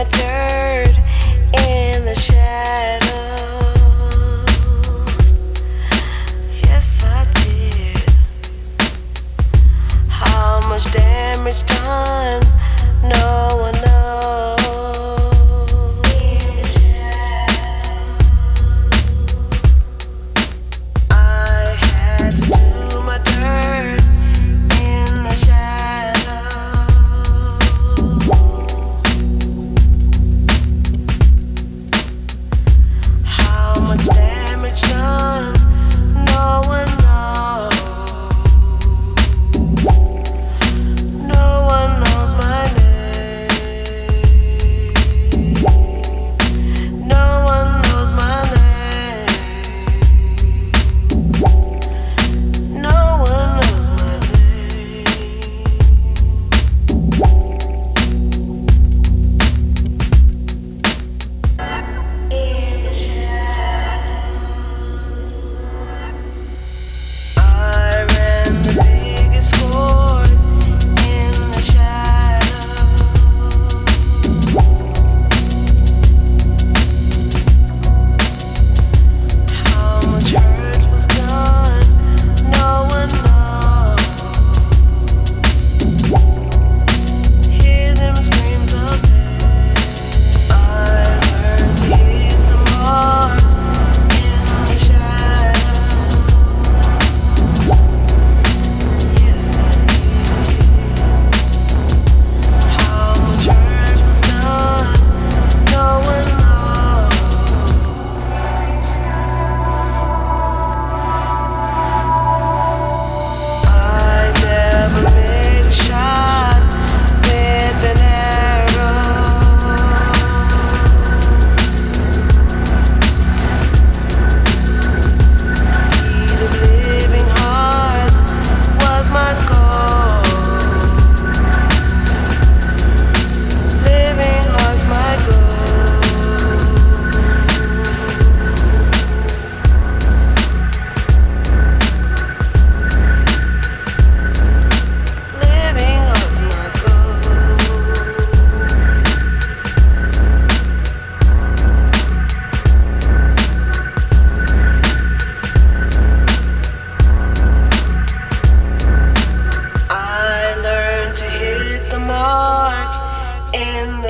order.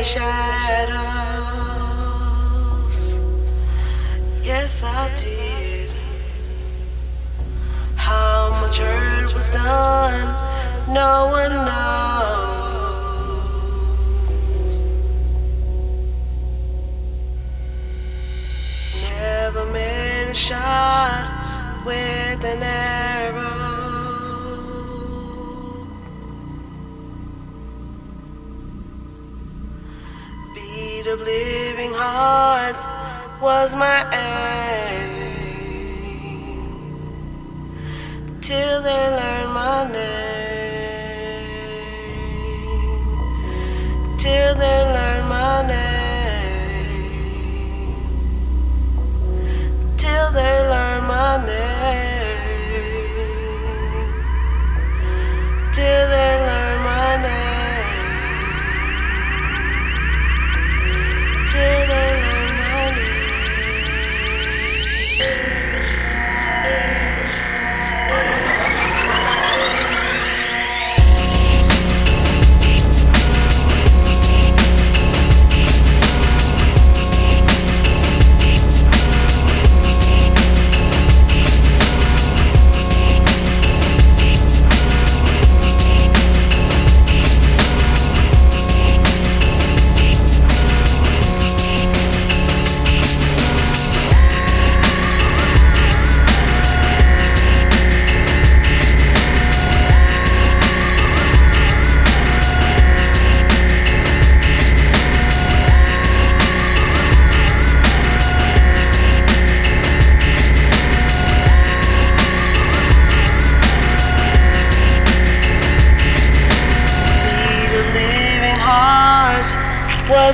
the shadows. Yes, I did. How much hurt was done, no one knows. Of living hearts was my aim. Till they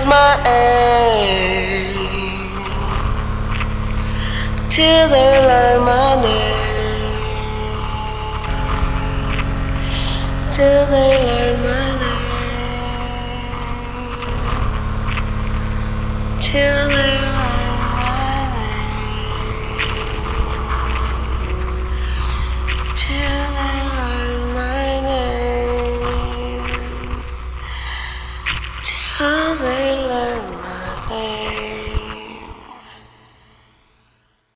my aim till they learn my name, till they learn my name, till they.